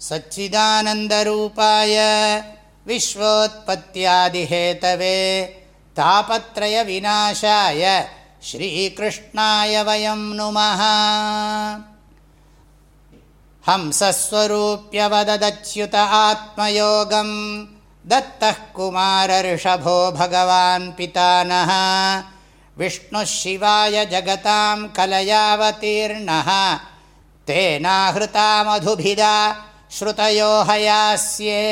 सच्चिदानन्दरूपाय विश्वोत्पत्त्यादिहेतवे तापत्रयविनाशाय श्रीकृष्णाय वयं नुमः। हंसस्वरूप्यवदच्युत आत्मयोगं दत्तः कुमारऋषभो भगवान् पितानः। विष्णुः शिवाय जगतां कलयावतीर्णः। तेनाहृता मधुभिदा ஸ்ருதயோ ஹயாஸ்யே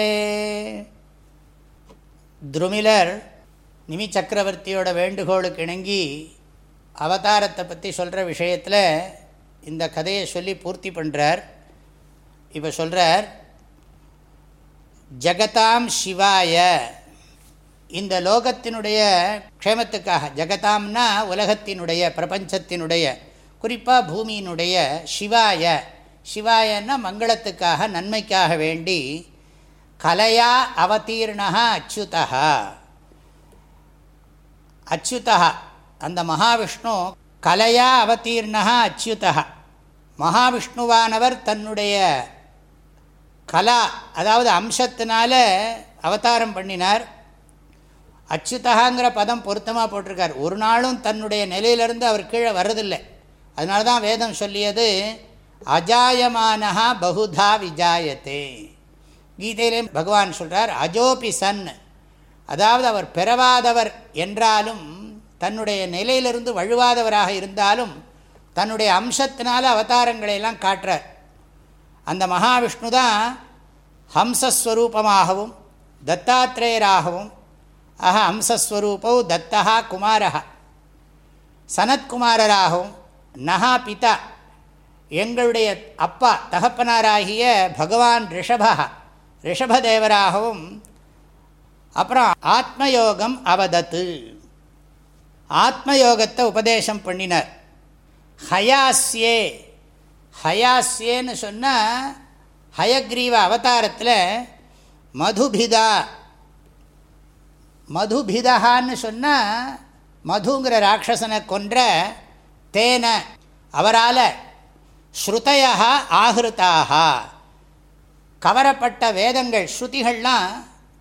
துருமிலர் நிமி சக்கரவர்த்தியோட வேண்டுகோளுக்கு இணங்கி அவதாரத்தை பற்றி சொல்கிற விஷயத்தில் இந்த கதையை சொல்லி பூர்த்தி பண்ணுறார் இப்போ சொல்கிறார் ஜகதாம் சிவாய. இந்த லோகத்தினுடைய க்ஷேமத்துக்காக ஜகதாம்னா உலகத்தினுடைய பிரபஞ்சத்தினுடைய குறிப்பாக பூமியினுடைய சிவாய. சிவாயன்னா மங்களத்துக்காக நன்மைக்காக வேண்டி கலையா அவதீர்ணா அச்சுதா அச்சுதா அந்த மகாவிஷ்ணு கலையா அவதீர்ணா அச்சுதா மகாவிஷ்ணுவானவர் தன்னுடைய கலா அதாவது அம்சத்தினால அவதாரம் பண்ணினார். அச்சுதகாங்கிற பதம் பொருத்தமாக போட்டிருக்கார். ஒரு நாளும் தன்னுடைய நிலையிலிருந்து அவர் கீழே வர்றதில்லை. அதனால தான் வேதம் சொல்லியது அஜாயமானஹா பகுதா விஜாயத்தே. கீதையிலே பகவான் சொல்கிறார் அஜோபி சன். அதாவது அவர் பெறவாதவர் என்றாலும் தன்னுடைய நிலையிலிருந்து வழுவாதவராக இருந்தாலும் தன்னுடைய அம்சத்தினால அவதாரங்களையெல்லாம் காட்டுறார். அந்த மகாவிஷ்ணு தான் ஹம்சஸ்வரூபமாகவும் தத்தாத்திரேயராகவும் ஆக ஹம்சஸ்வரூபௌ தத்தா குமாரா சனத்குமாரராகவும் நகா பிதா. எங்களுடைய அப்பா தகப்பனாராகிய பகவான் ரிஷபா ரிஷபதேவராகவும் அப்புறம் ஆத்மயோகம் அவதத்து. ஆத்மயோகத்தை உபதேசம் பண்ணினார். ஹயாஸ்யே ஹயாஸ்யேன்னு சொன்னால் ஹயக்ரீவ அவதாரத்தில் மதுபிதா மதுபிதகான்னு சொன்னால் மதுங்கிற ராட்சசனை கொன்ற தேன அவரால் ஸ்ருதையா ஆகிருத்தாக கவரப்பட்ட வேதங்கள் ஸ்ருதிகள்லாம்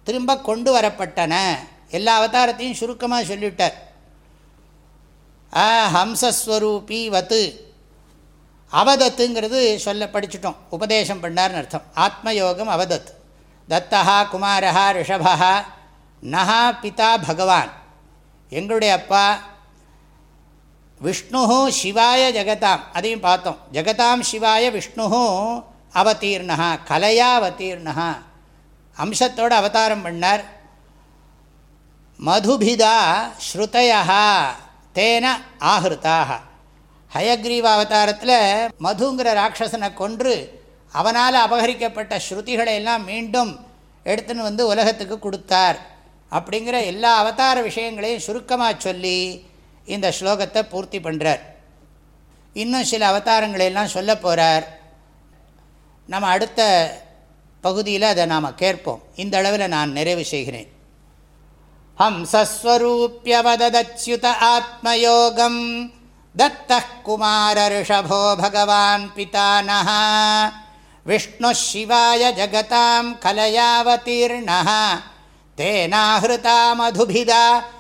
திரும்ப கொண்டு வரப்பட்டன. எல்லா அவதாரத்தையும் சுருக்கமாக சொல்லிவிட்டார். ஆ ஹம்சஸ்வரூபி வத்து அவதத்துங்கிறது சொல்ல படிச்சுட்டோம். உபதேசம் பண்ணார்னு அர்த்தம். ஆத்மயோகம் அவதத் தத்தா குமாரா ரிஷபா நகா பிதா பகவான். எங்களுடைய அப்பா விஷ்ணு சிவாய ஜெகதாம். அதையும் பார்த்தோம். ஜெகதாம் சிவாய விஷ்ணு அவதீர்ணா கலையா அவதீர்ணா அம்சத்தோடு அவதாரம் பண்ணார். மதுபிதா ஸ்ருதயா தேன ஆகிருத்தாக ஹயக்ரீவ அவதாரத்தில் மதுங்கிற ராட்சசனை கொன்று அவனால் அபகரிக்கப்பட்ட ஸ்ருதிகளை எல்லாம் மீண்டும் எடுத்துன்னு வந்து உலகத்துக்கு கொடுத்தார். அப்படிங்கிற எல்லா அவதார விஷயங்களையும் சுருக்கமாக சொல்லி இந்த ஸ்லோகத்தை பூர்த்தி பண்ணுறார் இன்னும் சில அவதாரங்களையெல்லாம் சொல்ல போகிறார் நம்ம அடுத்த பகுதியில் அதை நாம் கேட்போம். இந்த அளவில் நான் நிறைவு செய்கிறேன். ஹம்சஸ்வரூப்பியவதச்சுத ஆத்மயோகம் தத்த குமார ரிஷபோ பகவான் பிதானः விஷ்ணு சிவாய ஜகதாம் கலையாவதீர்ணா தேனாஹிருதா மதுபிதா